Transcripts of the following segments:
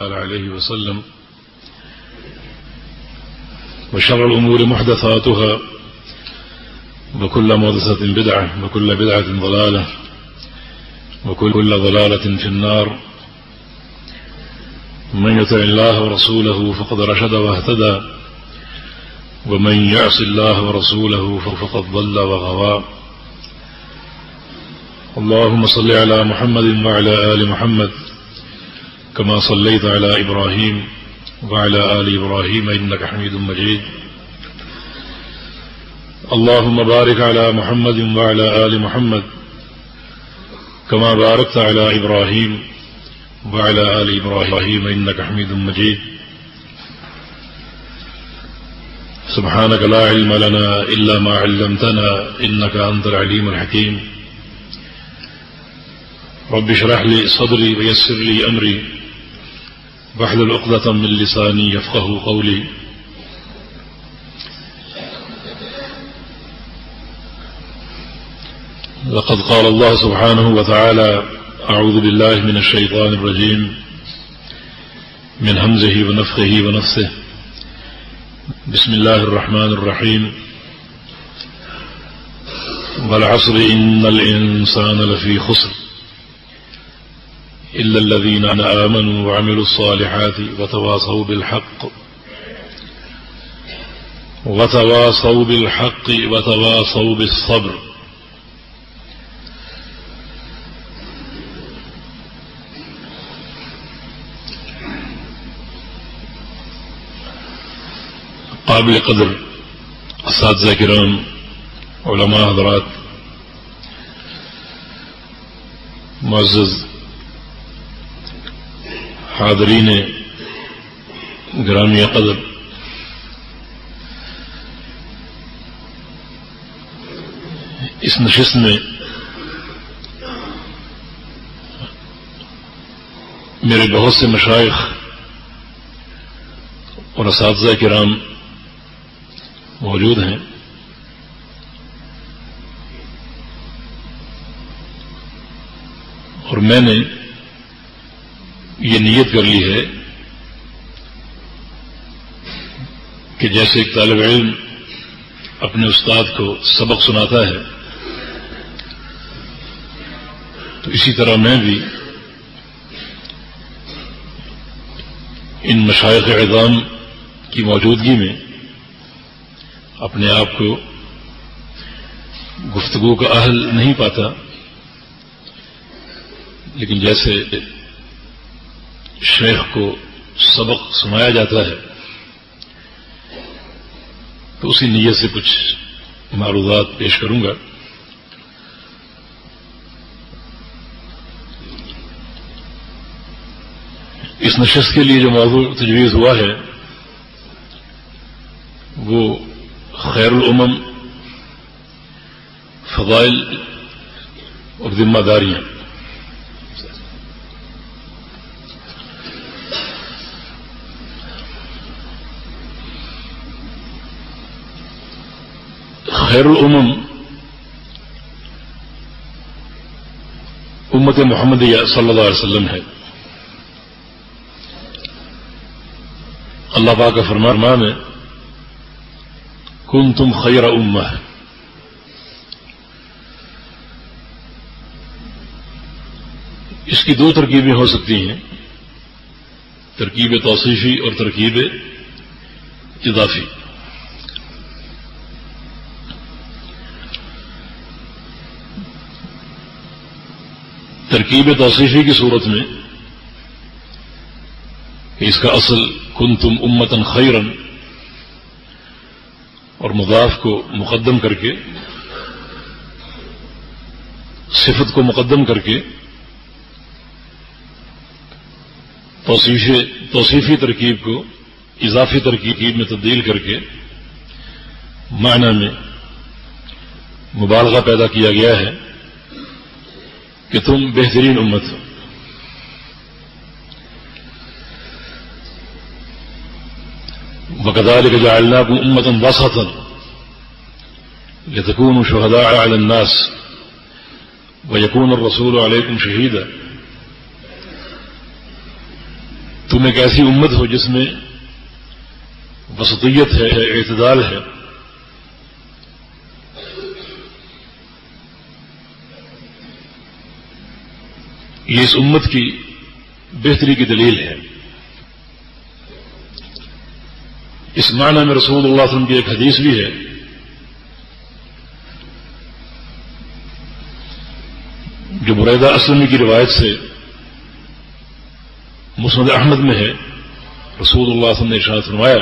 عليه وسلم وشر الأمور محدثاتها وكل محدثة بدعة وكل بدعة ضلالة وكل ضلالة في النار من يطع الله ورسوله فقد رشد واهتدى ومن يعص الله ورسوله فقد ضل وغوى اللهم صل على محمد وعلى آل محمد كما صليت على إبراهيم وعلى آل إبراهيم إنك حميد مجيد. اللهم بارك على محمد وعلى آل محمد كما باركت على إبراهيم وعلى آل إبراهيم إنك حميد مجيد. سبحانك لا علم لنا إلا ما علمتنا إنك أنت العليم الحكيم. رب اشرح لي صدري ويسر لي أمري. واحلل عقدة من لساني يفقه قولي. لقد قال الله سبحانه وتعالى أعوذ بالله من الشيطان الرجيم، من همزه ونفخه ونفسه. بسم الله الرحمن الرحيم. والعصر إن الإنسان لفي خسر. إلا الذين آمنوا وعملوا الصالحات وتواصوا بالحق وتواصوا بالحق وتواصوا بالصبر قابل قدر اساتذہ کرام، علماء حضرات، معزز حاضرین گرامی قدر۔ اس نشست میں میرے بہت سے مشائق اور اساتذہ کرام موجود ہیں۔ اور میں نے یہ نیت کر لی ہے کہ جیسے ایک طالب علم اپنے استاد کو سبق سناتا ہے، تو اسی طرح میں بھی ان مشائق اعظام کی موجودگی میں اپنے آپ کو گفتگو کا اہل نہیں پاتا، لیکن جیسے شیخ کو سبق سنایا جاتا ہے تو اسی نیت سے کچھ معروضات پیش کروں گا۔ اس نشست کے لیے جو موضوع تجویز ہوا ہے، وہ خیر الامم، فضائل اور ذمہ داریاں۔ خیر امت محمد صلی اللہ علیہ وسلم ہے. اللہ پاک کا فرمان ہے کن تم خیر امہ. ہے اس کی دو ترکیبیں ہو سکتی ہیں، ترکیب توصیفی اور ترکیب اضافی۔ ترکیب توصیفی کی صورت میں اس کا اصل کن تم امتن خیرن اور مضاف کو مقدم کر کے، صفت کو مقدم کر کے توصیفی ترکیب کو اضافی ترکیب میں تبدیل کر کے معنی میں مبالغہ پیدا کیا گیا ہے۔ کہ تم بہترین امت ہو۔ وكذلك جعلناكم أمة وسطا لتكونوا شهداء على الناس ويكون الرسول عليكم شهيدا۔ تم ایک ایسی امت ہو جس میں وسطیت ہے، اعتدال ہے۔ یہ اس امت کی بہتری کی دلیل ہے۔ اس معنی میں رسول اللہ علیہ وسلم کی ایک حدیث بھی ہے۔ جو بریدہ اسلمی کی روایت سے مسند احمد میں ہے، رسول اللہ علیہ وسلم نے ارشاد فرمایا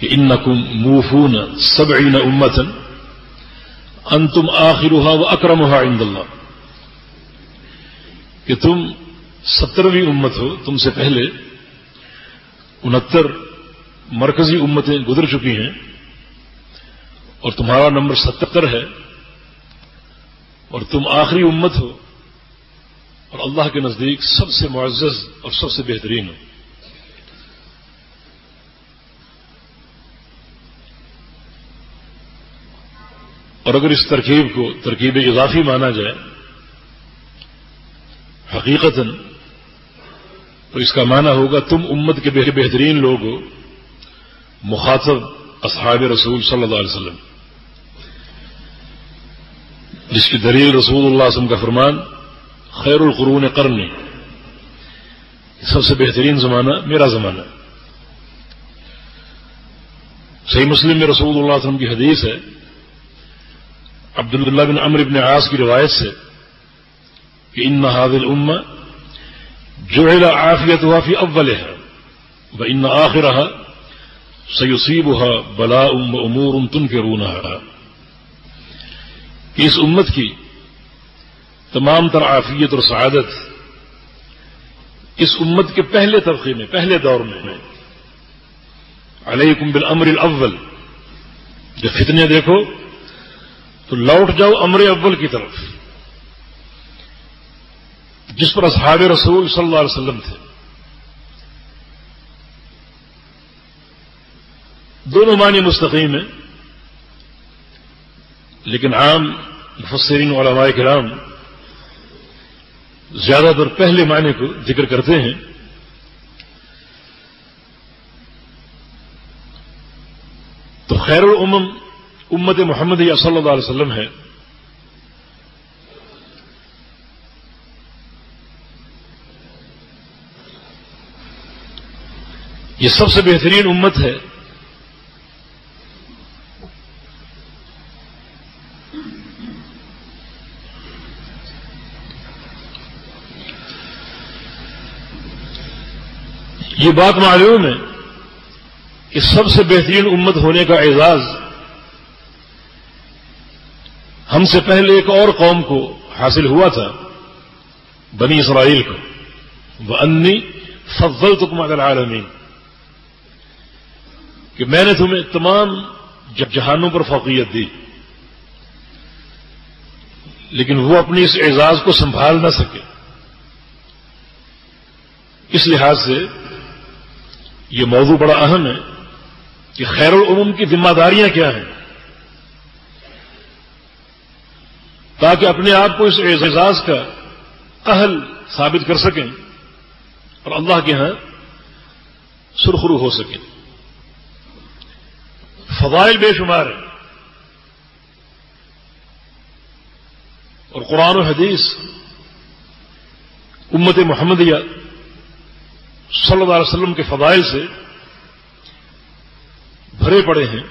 کہ ان نقم موفون سب عین امتن ان تم آخر و اکرم عند اللہ۔ کہ تم سترویں امت ہو، تم سے پہلے انہتر مرکزی امتیں گزر چکی ہیں اور تمہارا نمبر ستر ہے اور تم آخری امت ہو اور اللہ کے نزدیک سب سے معزز اور سب سے بہترین ہو۔ اور اگر اس ترکیب کو ترکیب اضافی مانا جائے حقیقت تو اس کا معنی ہوگا تم امت کے بہترین لوگ ہو، مخاطب اصحاب رسول صلی اللہ علیہ وسلم۔ جس کی دلیل رسول اللہ علیہ وسلم کا فرمان، خیر القرون کرنی سب سے بہترین زمانہ میرا زمانہ۔ صحیح مسلم میں رسول اللہ علیہ وسلم کی حدیث ہے عبد بن عمر بن عاص کی روایت سے کہ ان حاضل ام جو عافیت ہوا فی اول ہے وہ ان آخر سیوسیب ہوا بلا ام امور ام تن کے رونا کہ اس امت کی تمام تر عافیت اور سعادت اس امت کے پہلے طبقے میں، پہلے دور میں علیکم بالامر الاول۔ جب فتنے دیکھو تو لوٹ جاؤ امر اول کی طرف۔ جس پر اصحاب رسول صلی اللہ علیہ وسلم تھے۔ دونوں معنی مستقیم ہیں، لیکن عام مفسرین علماء کرام زیادہ تر پہلے معنی کو ذکر کرتے ہیں۔ تو خیر العمم امت محمد یا صلی اللہ علیہ وسلم ہے۔ یہ سب سے بہترین امت ہے۔ یہ بات معلوم ہے کہ سب سے بہترین امت ہونے کا اعزاز ہم سے پہلے ایک اور قوم کو حاصل ہوا تھا، بنی اسرائیل کو۔ وہ انی فضل تکم اگر عالمین کہ میں نے تمہیں تمام جہانوں پر فوقیت دی، لیکن وہ اپنی اس اعزاز کو سنبھال نہ سکے۔ اس لحاظ سے یہ موضوع بڑا اہم ہے کہ خیر العموم کی ذمہ داریاں کیا ہیں۔ تاکہ اپنے آپ کو اس اعزاز کا اہل ثابت کر سکیں اور اللہ کے ہاں سرخرو ہو سکیں۔ فضائل بے شمار ہیں۔ اور قرآن و حدیث امت محمدیہ صلی اللہ علیہ وسلم کے فضائل سے بھرے پڑے ہیں۔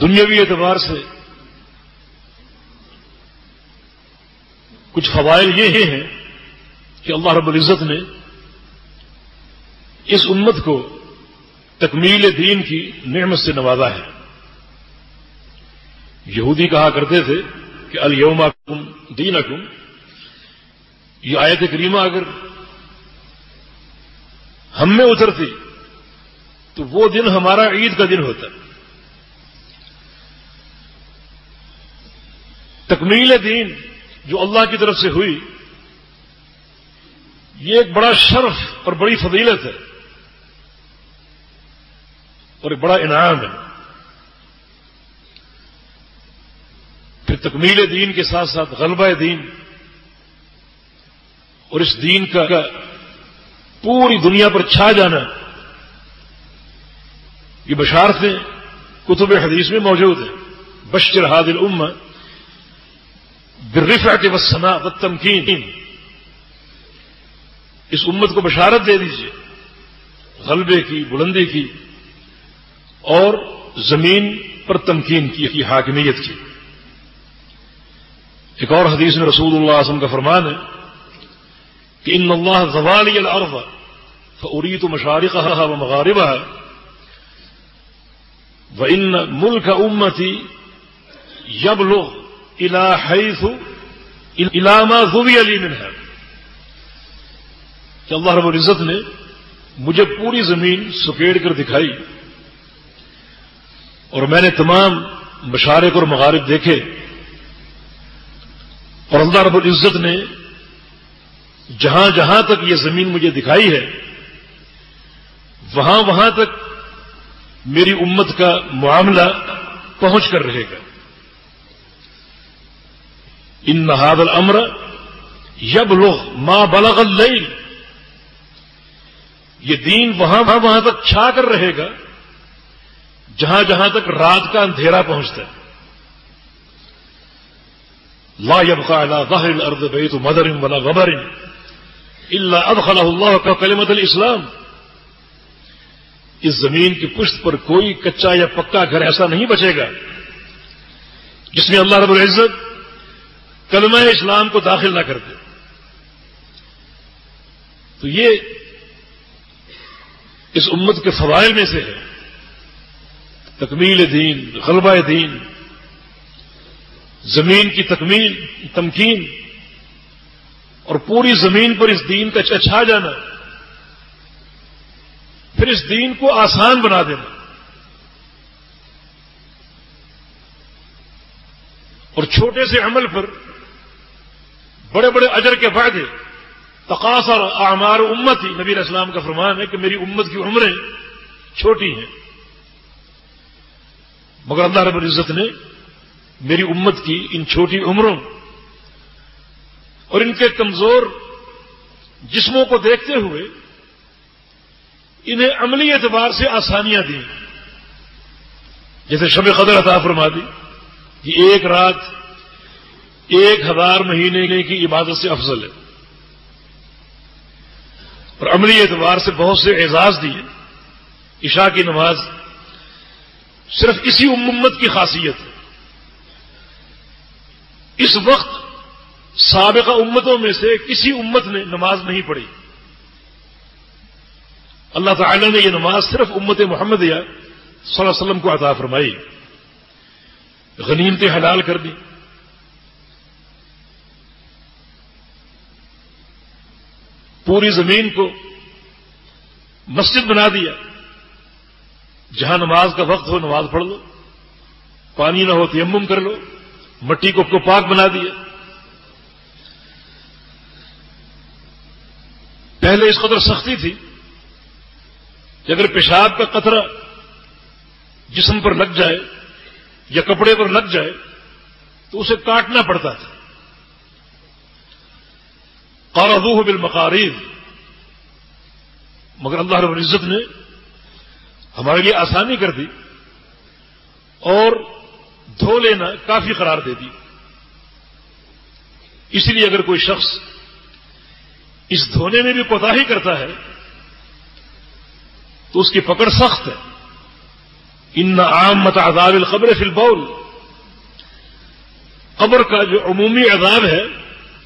دنیاوی اعتبار سے کچھ فوائد یہ ہیں کہ اللہ رب العزت نے اس امت کو تکمیل دین کی نعمت سے نوازا ہے۔ یہودی کہا کرتے تھے کہ الوم کم دین اکم یہ آیت کریمہ اگر ہم میں اترتی تو وہ دن ہمارا عید کا دن ہوتا۔ تکمیل دین جو اللہ کی طرف سے ہوئی، یہ ایک بڑا شرف اور بڑی فضیلت ہے۔ اور ایک بڑا انعام ہے۔ پھر تکمیل دین کے ساتھ ساتھ غلبہ دین۔ اور اس دین کا پوری دنیا پر چھا جانا۔ یہ بشارتیں کتب حدیث میں موجود ہیں۔ بشر حادل ام برفعت وسنا و تمکین اس امت کو بشارت دے دیجیے غلبے کی، بلندی کی۔ اور زمین پر تمکین کی حاکمیت کی۔ ایک اور حدیث میں رسول اللہ اعظم کا فرمان ہے کہ ان اللہ زوالی الارض فوری تو مشارق و مغاربہ و ان ملک امتی یب لوگ الحیث علامہ زبی علی من ہے کہ اللہ رب العزت نے مجھے پوری زمین سکیڑ کر دکھائی۔ اور میں نے تمام مشارق اور مغارب دیکھے اور اللہ رب العزت نے جہاں جہاں تک یہ زمین مجھے دکھائی ہے، وہاں وہاں تک میری امت کا معاملہ پہنچ کر رہے گا۔ ان نہاد الامر یب لوگ ماں بلغ اللیل۔ یہ دین وہاں وہاں وہاں تک چھا کر رہے گا۔ جہاں جہاں تک رات کا اندھیرا پہنچتا ہے۔ لا يبقى على ظهر الارض بيت مدر ولا غبر الا ادخله الله كلمه الاسلام اس زمین کی پشت پر کوئی کچا یا پکا گھر ایسا نہیں بچے گا۔ جس میں اللہ رب العزت کلمہ اسلام کو داخل نہ کر دے تو یہ اس امت کے فوائل میں سے ہے۔ تکمیل دین، غلبہ دین، زمین کی تکمیل، تمکین، اور پوری زمین پر اس دین کا چھا جانا، پھر اس دین کو آسان بنا دینا۔ اور چھوٹے سے عمل پر بڑے بڑے اجر کے فائدے، تقاصر اعمار امت ہی نبی اسلام کا فرمان ہے کہ میری امت کی عمریں چھوٹی ہیں۔ مگر اللہ رب العزت نے میری امت کی ان چھوٹی عمروں اور ان کے کمزور جسموں کو دیکھتے ہوئے انہیں عملی اعتبار سے آسانیاں دی جیسے شب قدر عطا فرما دی کہ ایک رات، ایک ہزار مہینے کی عبادت سے افضل ہے۔ اور عملی اعتبار سے بہت سے اعزاز دیے۔ عشاء کی نماز صرف اسی امت کی خاصیت ہے۔ اس وقت سابقہ امتوں میں سے کسی امت نے نماز نہیں پڑھی۔ اللہ تعالی نے یہ نماز صرف امت محمد یا صلی اللہ علیہ وسلم کو عطا فرمائی۔ غنیمتیں حلال کر دی۔ پوری زمین کو مسجد بنا دیا۔ جہاں نماز کا وقت ہو نماز پڑھ لو، پانی نہ ہو تیمم کر لو، مٹی کو کو پاک بنا دیا پہلے اس قدر سختی تھی کہ اگر پیشاب کا قطرہ جسم پر لگ جائے یا کپڑے پر لگ جائے تو اسے کاٹنا پڑتا تھا۔ قارضوه بالمقاريض، مگر اللہ رب العزت نے ہمارے لیے آسانی کر دی اور دھو لینا کافی قرار دے دی۔ اس لیے اگر کوئی شخص اس دھونے میں بھی کوتا ہی کرتا ہے، تو اس کی پکڑ سخت ہے۔ ان عام مت عذاب القبر فی البول۔ قبر کا جو عمومی عذاب ہے،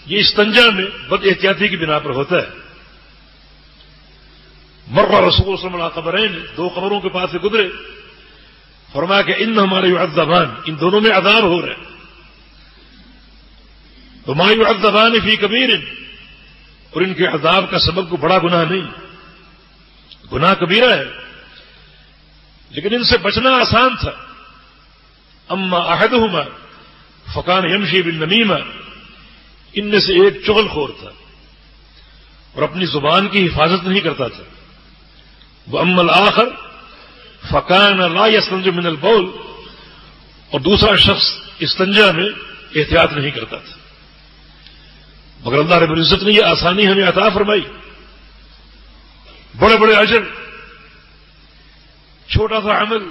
یہ استنجا میں بد احتیاطی کی بنا پر ہوتا ہے۔ مرغا رسول صلی اللہ قبرین دو قبروں کے پاس سے گزرے۔ فرمایا کہ ان ہمارے عدبان ان دونوں میں عذاب ہو رہے تو مایو عدبان فی کبیر اور ان کے عذاب کا سبب کو بڑا گناہ نہیں۔ گناہ کبیرہ ہے، لیکن ان سے بچنا آسان تھا۔ اما عہد عہدہما فقان یمشی بن نمیمہ ان میں سے ایک چغل خور تھا، اور اپنی زبان کی حفاظت نہیں کرتا تھا۔ وہ امل آخر فقان لا یسنج من البول، اور دوسرا شخص استنجا میں احتیاط نہیں کرتا تھا۔ مگر اللہ رب العزت نے یہ آسانی ہمیں عطا فرمائی۔ بڑے بڑے اجر، چھوٹا سا عمل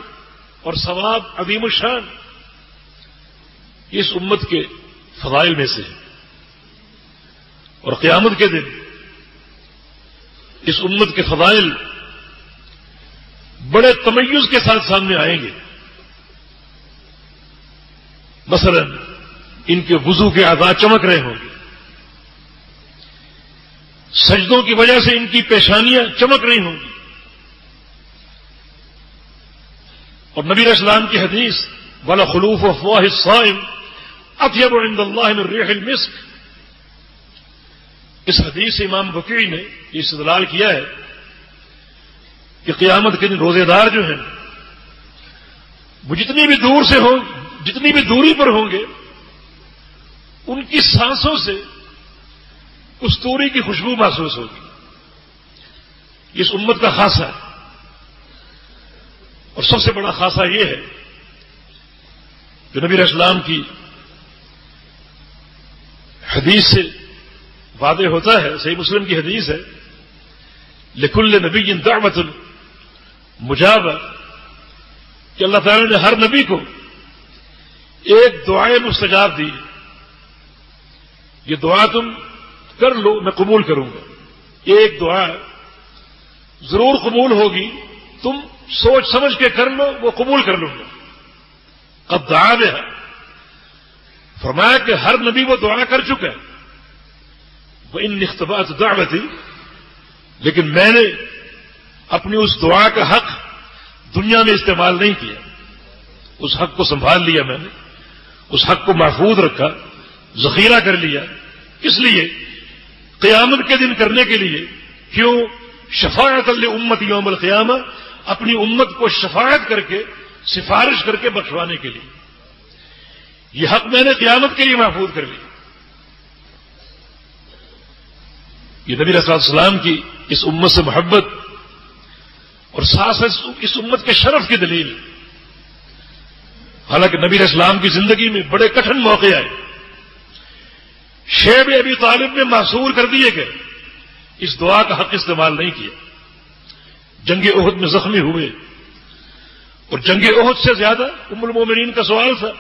اور ثواب، عظیم الشان۔ اس امت کے فضائل میں سے۔ اور قیامت کے دن اس امت کے فضائل بڑے تمیز کے ساتھ سامنے آئیں گے۔ مثلا ان کے وضو کے آزاد چمک رہے ہوں گے۔ سجدوں کی وجہ سے ان کی پیشانیاں چمک رہی ہوں گی۔ اور نبی اسلام کی حدیث والا خلوف افواہ الصائم اطیب عند اللہ ریح المسک اس حدیث سے امام بکری نے یہ استدلال کیا ہے کہ قیامت کے دن روزے دار جو ہیں، وہ جتنی بھی دور سے ہوں، جتنی بھی دوری پر ہوں گے، ان کی سانسوں سے اس توری کی خوشبو محسوس ہوگی۔ اس امت کا خاصہ ہے۔ اور سب سے بڑا خاصہ یہ ہے کہ نبی اسلام کی حدیث سے واضح ہوتا ہے، صحیح مسلم کی حدیث ہے لکل نبی دعوت مجاب کہ اللہ تعالی نے ہر نبی کو ایک دعائیں مستجاب دی یہ دعا تم کر لو، میں قبول کروں گا۔ ایک دعا ضرور قبول ہوگی، تم سوچ سمجھ کے کر لو، وہ قبول کر لوں گا۔ اب دعا میں ہے فرمایا کہ ہر نبی وہ دعا کر چکا ہے۔ وہ ان نختبات دعوت تھی لیکن میں نے اپنی اس دعا کا حق دنیا میں استعمال نہیں کیا۔ اس حق کو سنبھال لیا میں نے۔ اس حق کو محفوظ رکھا، ذخیرہ کر لیا۔ اس لیے قیامت کے دن کرنے کے لیے کیوں شفاعت اللہ امت یوم القیامہ اپنی امت کو شفاعت کر کے، سفارش کر کے بخشوانے کے لیے۔ یہ حق میں نے قیامت کے لیے محفوظ کر لیا۔ یہ نبی رسول السلام کی اس امت سے محبت اور ساتھ اس امت کے شرف کی دلیل۔ حالانکہ نبی اسلام کی زندگی میں بڑے کٹھن موقع آئے۔ شیب ابی طالب میں محصور کر دیے گئے اس دعا کا حق استعمال نہیں کیا۔ جنگ عہد میں زخمی ہوئے۔ اور جنگ عہد سے زیادہ ام المومنین کا سوال تھا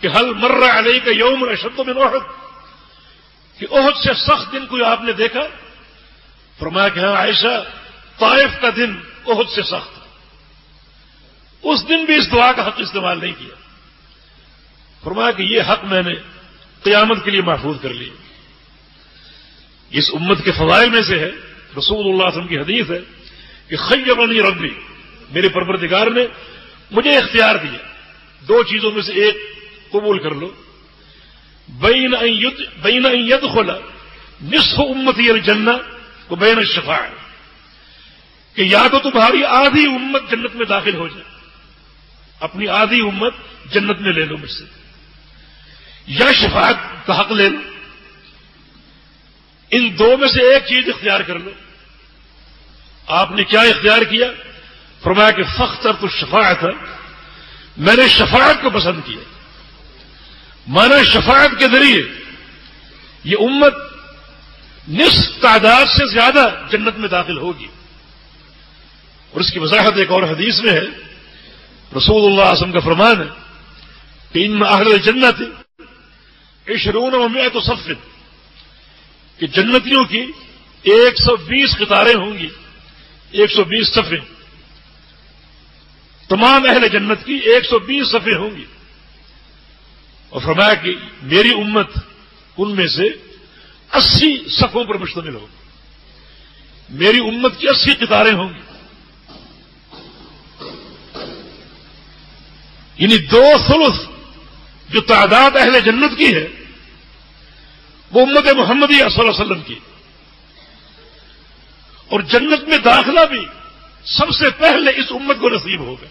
کہ حل مرہ علیہ کا یوم اشد میں عہد کہ عہد سے سخت دن کوئی آپ نے دیکھا؟ فرمایا کہ ہاں عائشہ، طائف کا دن عہد سے سخت۔ اس دن بھی اس دعا کا حق استعمال نہیں کیا۔ فرمایا کہ یہ حق میں نے قیامت کے لیے محفوظ کر لی۔ اس امت کے فضائل میں سے ہے۔ رسول اللہ وسلم کی حدیث ہے کہ خیبنی ربی۔ میرے پروردگار نے مجھے اختیار دیا۔ دو چیزوں میں سے ایک قبول کر لو۔ بین بین ید کھولا نصف امتی الجنہ کو بین الشفاع کہ یا تو تمہاری آدھی امت جنت میں داخل ہو جائے۔ اپنی آدھی امت جنت میں لے لو مجھ سے۔ یا شفاعت کا حق لے لو۔ ان دو میں سے ایک چیز اختیار کر لو۔ آپ نے کیا اختیار کیا؟ فرمایا کہ فخر تو شفاعت ہے میں نے شفاعت کو پسند کیا۔ مانا شفاعت کے ذریعے یہ امت نصف تعداد سے زیادہ جنت میں داخل ہوگی۔ اور اس کی وضاحت ایک اور حدیث میں ہے۔ رسول اللہ اعظم کا فرمان ہے کہ ان اہل جنت عشرون و میں تو کہ جنتیوں کی ایک سو بیس قطاریں ہوں گی، ایک سو بیس سفریں تمام اہل جنت کی ایک سو بیس سفریں ہوں گی۔ اور فرمایا کہ میری امت ان میں سے اسی صفوں پر مشتمل ہوگی۔ میری امت کی اسی قطاریں ہوں گی۔ یعنی دو ثلث جو تعداد اہل جنت کی ہے، وہ امت محمدی صلی اللہ علیہ وسلم کی۔ اور جنت میں داخلہ بھی سب سے پہلے اس امت کو نصیب ہوگا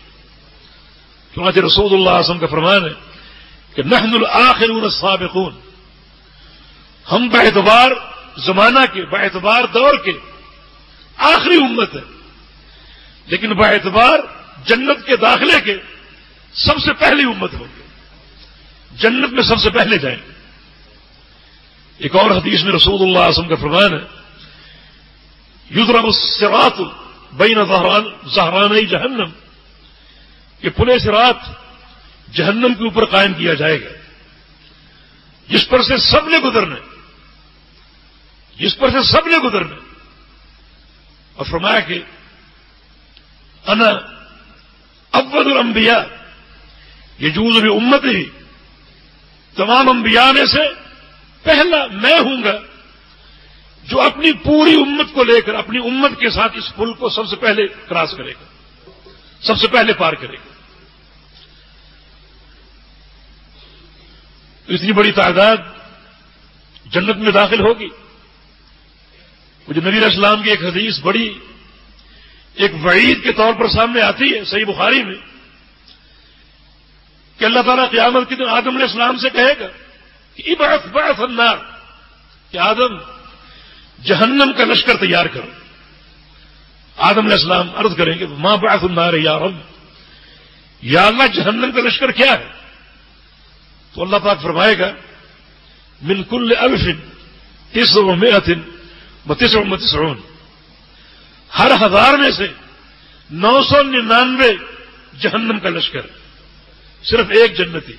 چنانچہ رسول اللہ وسلم کا فرمان ہے کہ نحن الآخرون السابقون۔ ہم باعتبار زمانہ کے باعتبار دور کے آخری امت ہے لیکن باعتبار جنت کے داخلے کے سب سے پہلی امت ہوگی جنت میں سب سے پہلے جائیں۔ گے ایک اور حدیث میں رسول اللہ اعظم کا فرمان ہے یدرم السرات بین زہران زہران جہنم۔ کہ پلے سرات جہنم کے اوپر قائم کیا جائے گا۔ جس پر سے سب نے گزرنا جس پر سے سب نے گزرنا اور فرمایا کہ، انا اول الانبیاء۔ یہ جوز بھی امت ہی تمام انبیاء میں سے پہلا میں ہوں گا جو اپنی پوری امت کو لے کر اپنی امت کے ساتھ اس پل کو سب سے پہلے کراس کرے گا۔ سب سے پہلے پار کرے گا۔ اتنی بڑی تعداد جنت میں داخل ہوگی۔ مجھے نبی اسلام کی ایک حدیث بڑی، ایک وعید کے طور پر سامنے آتی ہے، صحیح بخاری میں۔ کہ اللہ تعالیٰ قیامت کے دن آدم علیہ السلام سے کہے گا کہ بڑا بڑا النار، کہ آدم، جہنم کا لشکر تیار کرو۔ آدم علیہ السلام عرض کریں گے ماں بعث النار یا رب، یا اللہ، جہنم کا لشکر کیا ہے؟ تو اللہ پاک فرمائے گا، من کل الفن تیس و میتن بتیس و متسرون ہر ہزار میں سے نو سو ننانوے جہنم کا لشکر۔ صرف ایک جنتی۔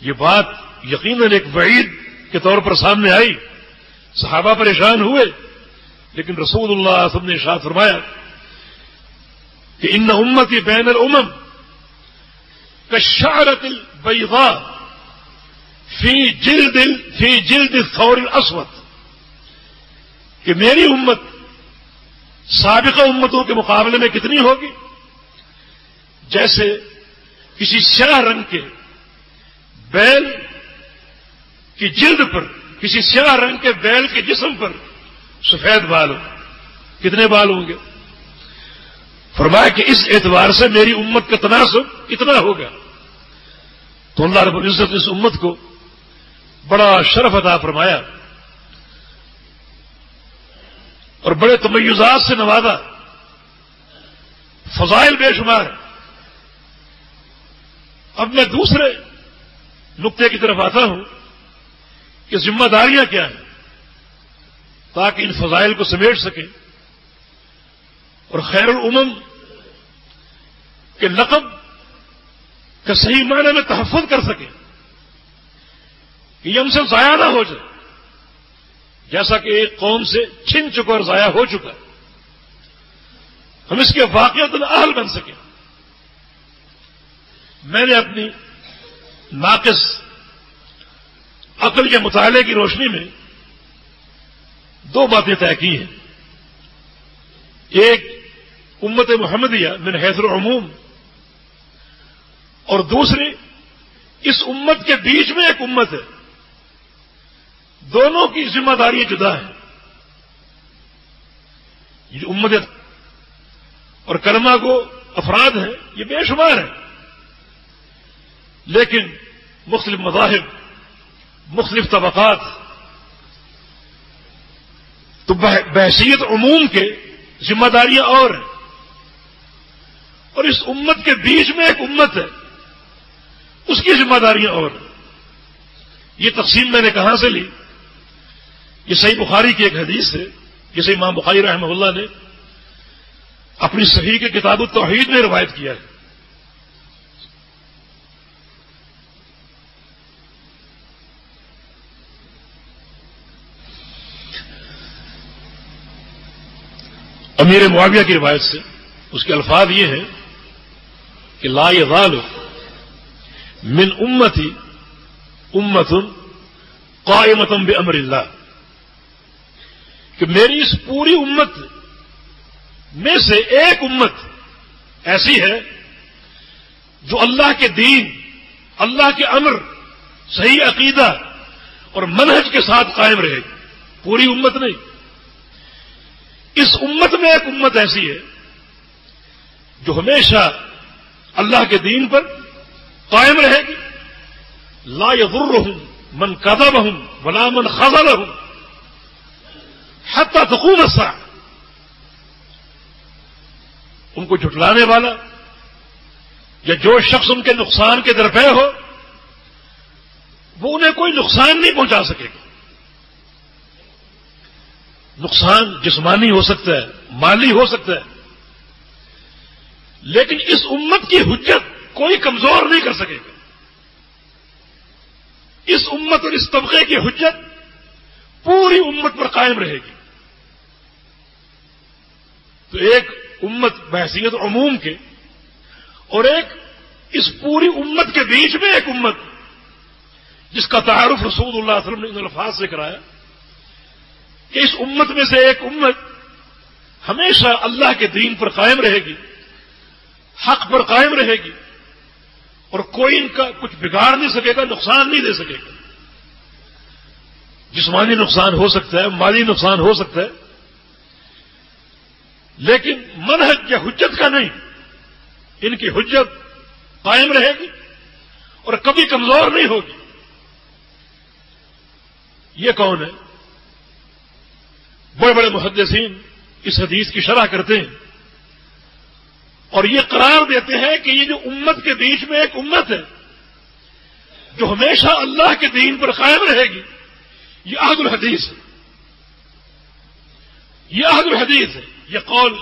یہ بات یقیناً ایک وعید کے طور پر سامنے آئی۔ صحابہ پریشان ہوئے۔ لیکن رسول اللہ سب نے شاہ فرمایا کہ ان امتی بین الامم کشارت البیضاء فی جلد فی جلد الثور الاسود۔ کہ میری امت سابقہ امتوں کے مقابلے میں کتنی ہوگی؟ جیسے کسی سیاہ رنگ کے بیل کی جلد پر، کسی سیاہ رنگ کے بیل کے جسم پر سفید بال ہو کتنے بال ہوں گے؟ فرمایا کہ اس اعتبار سے میری امت کا تناسب اتنا ہوگا۔ تو اللہ رب العزت اس امت کو بڑا شرف عطا فرمایا اور بڑے تمیزات سے نوازا۔ فضائل بے شمار۔ اب میں دوسرے نقطے کی طرف آتا ہوں کہ ذمہ داریاں کیا ہیں تاکہ ان فضائل کو سمیٹ سکیں اور خیر العمم کے لقب کا صحیح معنی میں تحفظ کر سکیں کہ یہ ہم سے ضائع نہ ہو جائے۔ جیسا کہ ایک قوم سے چھن چکا اور ضائع ہو چکا ہم اس کے واقعات اہل بن سکیں۔ میں نے اپنی ناقص عقل کے مطالعے کی روشنی میں دو باتیں طے کی ہیں۔ ایک، امت محمدیہ من حیثر العموم، اور دوسری، اس امت کے بیچ میں ایک امت ہے۔ دونوں کی ذمہ داری جدا ہے یہ جو امت اور کرما کو افراد ہیں، یہ بے شمار ہیں۔ لیکن مختلف مذاہب، مختلف طبقات تو بحثیت عموم کے ذمہ داریاں اور ہیں۔ اور اس امت کے بیچ میں ایک امت ہے، اس کی ذمہ داریاں اور ہیں۔ یہ تقسیم میں نے کہاں سے لی؟ یہ صحیح بخاری کی ایک حدیث ہے جسے امام بخاری رحمہ اللہ نے اپنی صحیح کے کتاب التوحید میں روایت کیا ہے۔ امیر معاویہ کی روایت سے، اس کے الفاظ یہ ہیں کہ لا يزال من امتی امت قائمتم بامر اللہ، کہ میری اس پوری امت میں سے ایک امت ایسی ہے جو اللہ کے دین، اللہ کے امر، صحیح عقیدہ اور منہج کے ساتھ قائم رہے گی پوری امت نہیں۔ اس امت میں ایک امت ایسی ہے جو ہمیشہ اللہ کے دین پر قائم رہے گی۔ لا یضرہم من قدمہم ولا من خذلہم حتی تقوم الساعة۔ ان کو جھٹلانے والا یا جو شخص ان کے نقصان کے درپے ہو، وہ انہیں کوئی نقصان نہیں پہنچا سکے گا۔ نقصان جسمانی ہو سکتا ہے، مالی ہو سکتا ہے۔ لیکن اس امت کی حجت کوئی کمزور نہیں کر سکے گا۔ اس امت اور اس طبقے کی حجت پوری امت پر قائم رہے گی۔ تو ایک امت بحثیت عموم کے اور ایک اس پوری امت کے بیچ میں ایک امت جس کا تعارف رسول اللہ علیہ وسلم نے ان الفاظ سے کرایا۔ کہ اس امت میں سے ایک امت ہمیشہ اللہ کے دین پر قائم رہے گی، حق پر قائم رہے گی، اور کوئی ان کا کچھ بگاڑ نہیں سکے گا، نقصان نہیں دے سکے گا۔ جسمانی نقصان ہو سکتا ہے، مالی نقصان ہو سکتا ہے، لیکن منحج یا حجت کا نہیں، ان کی حجت قائم رہے گی اور کبھی کمزور نہیں ہوگی۔ یہ کون ہے؟ بڑے بڑے محدثین اس حدیث کی شرح کرتے ہیں اور یہ قرار دیتے ہیں کہ یہ جو امت کے بیچ میں ایک امت ہے، جو ہمیشہ اللہ کے دین پر قائم رہے گی، یہ عہد الحدیث ہے۔ یہ عہد الحدیث ہے۔ یہ قول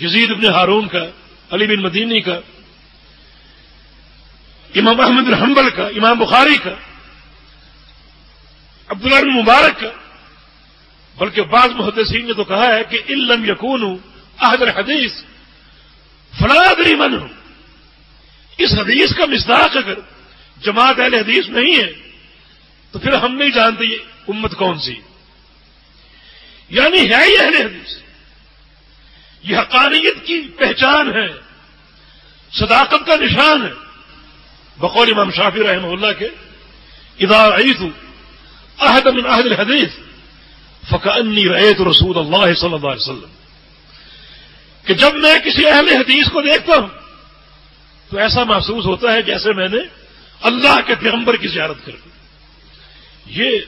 جزید ابن ہارون کا، علی بن مدینی کا، امام احمد الحمبل کا، امام بخاری کا، عبداللہ بن مبارک کا۔ بلکہ بعض محدثین نے تو کہا ہے کہ علم یقون عہد الحدیث فلادری من ہوں اس حدیث کا مزداق اگر جماعت اہل حدیث نہیں ہے، تو پھر ہم نہیں جانتے یہ امت کون سی۔ یعنی ہے ہی اہل حدیث۔ یہ حقانیت کی پہچان ہے۔ صداقت کا نشان ہے۔ بقول امام شافی رحمہ اللہ کے ادار عید عہد من عہد الحدیث فقنی رعیت رسول اللہ صلی اللہ علیہ وسلم۔ کہ جب میں کسی اہل حدیث کو دیکھتا ہوں، تو ایسا محسوس ہوتا ہے جیسے میں نے اللہ کے پیغمبر کی زیارت کر دی۔ یہ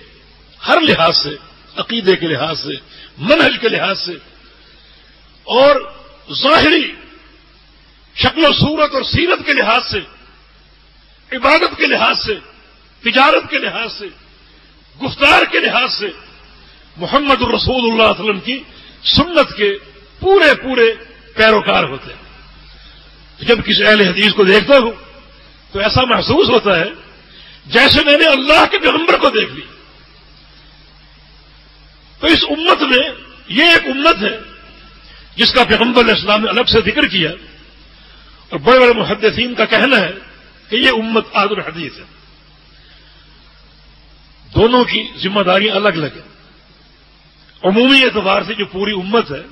ہر لحاظ سے، عقیدے کے لحاظ سے، منہج کے لحاظ سے، اور ظاہری شکل و صورت اور سیرت کے لحاظ سے، عبادت کے لحاظ سے، تجارت کے لحاظ سے، گفتار کے لحاظ سے محمد الرسول اللہ علیہ وسلم کی سنت کے پورے پورے پیروکار ہوتے ہیں۔ جب کسی اہل حدیث کو دیکھتا ہوں تو ایسا محسوس ہوتا ہے جیسے میں نے اللہ کے پیغمبر کو دیکھ لی۔ تو اس امت میں یہ ایک امت ہے جس کا پیغمبر علیہ السلام نے الگ سے ذکر کیا اور بڑے بڑے محدثین کا کہنا ہے کہ یہ امت آد الحدیث ہے۔ دونوں کی ذمہ داری الگ الگ ہے عمومی اعتبار سے جو پوری امت ہے،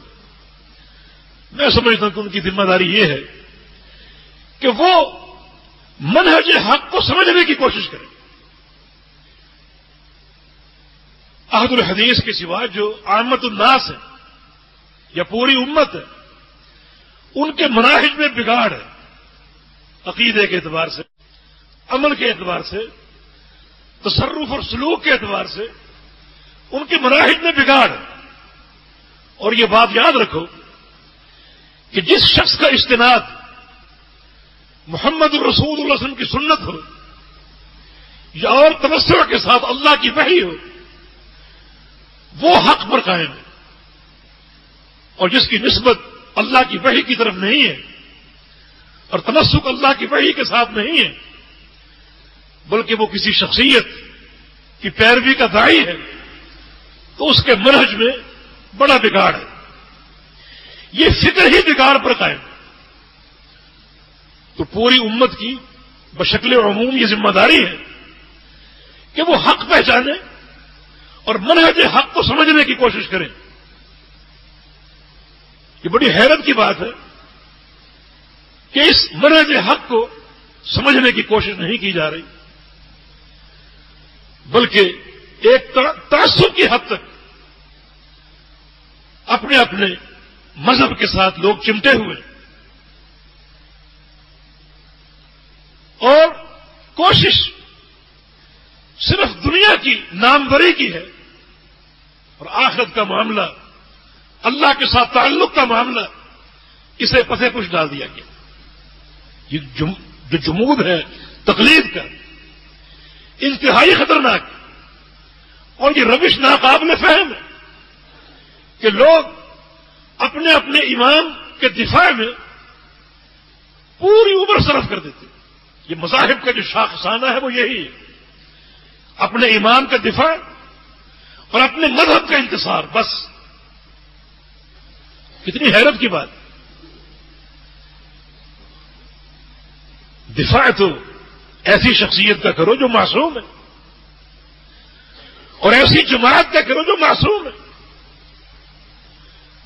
میں سمجھتا ہوں کہ ان کی ذمہ داری یہ ہے کہ وہ منہج حق کو سمجھنے کی کوشش کریں۔ عہد الحدیث کے سوا جو آمد الناس ہے یا پوری امت ہے، ان کے مناہج میں بگاڑ ہے۔ عقیدے کے اعتبار سے، عمل کے اعتبار سے، تصرف اور سلوک کے اعتبار سے ان کے مناہج میں بگاڑ۔ اور یہ بات یاد رکھو کہ جس شخص کا اجتناب محمد الرسول اللہ وسلم کی سنت ہو، یا اور تبصرہ کے ساتھ اللہ کی وحی ہو، وہ حق پر قائم ہے۔ اور جس کی نسبت اللہ کی وحی کی طرف نہیں ہے، اور تنسک اللہ کی وحی کے ساتھ نہیں ہے، بلکہ وہ کسی شخصیت کی پیروی کا دائی ہے۔ تو اس کے منہج میں بڑا بگاڑ ہے۔ یہ فکر ہی بگاڑ پر قائم۔ تو پوری امت کی بشکل عموم یہ ذمہ داری ہے کہ وہ حق پہچانے اور منہج حق کو سمجھنے کی کوشش کریں یہ بڑی حیرت کی بات ہے کہ اس منہج حق کو سمجھنے کی کوشش نہیں کی جا رہی، بلکہ ایک تعصب کی حد تک اپنے اپنے مذہب کے ساتھ لوگ چمٹے ہوئے اور کوشش صرف دنیا کی ناموری کی ہے اور آخرت کا معاملہ، اللہ کے ساتھ تعلق کا معاملہ، اسے پسے کچھ ڈال دیا گیا۔ یہ جو جمود ہے، تقلید کا، انتہائی خطرناک۔ اور یہ روش ناقابل فہم ہے کہ لوگ اپنے اپنے امام کے دفاع میں پوری عمر صرف کر دیتے یہ مذاہب کا جو شاخسانہ ہے وہ یہی ہے۔ اپنے امام کا دفاع اور اپنے مذہب کا انتصار، بس۔ کتنی حیرت کی بات۔ دفاع تو ایسی شخصیت کا کرو جو معصوم ہے۔ اور ایسی جماعت کا کرو جو معصوم ہے۔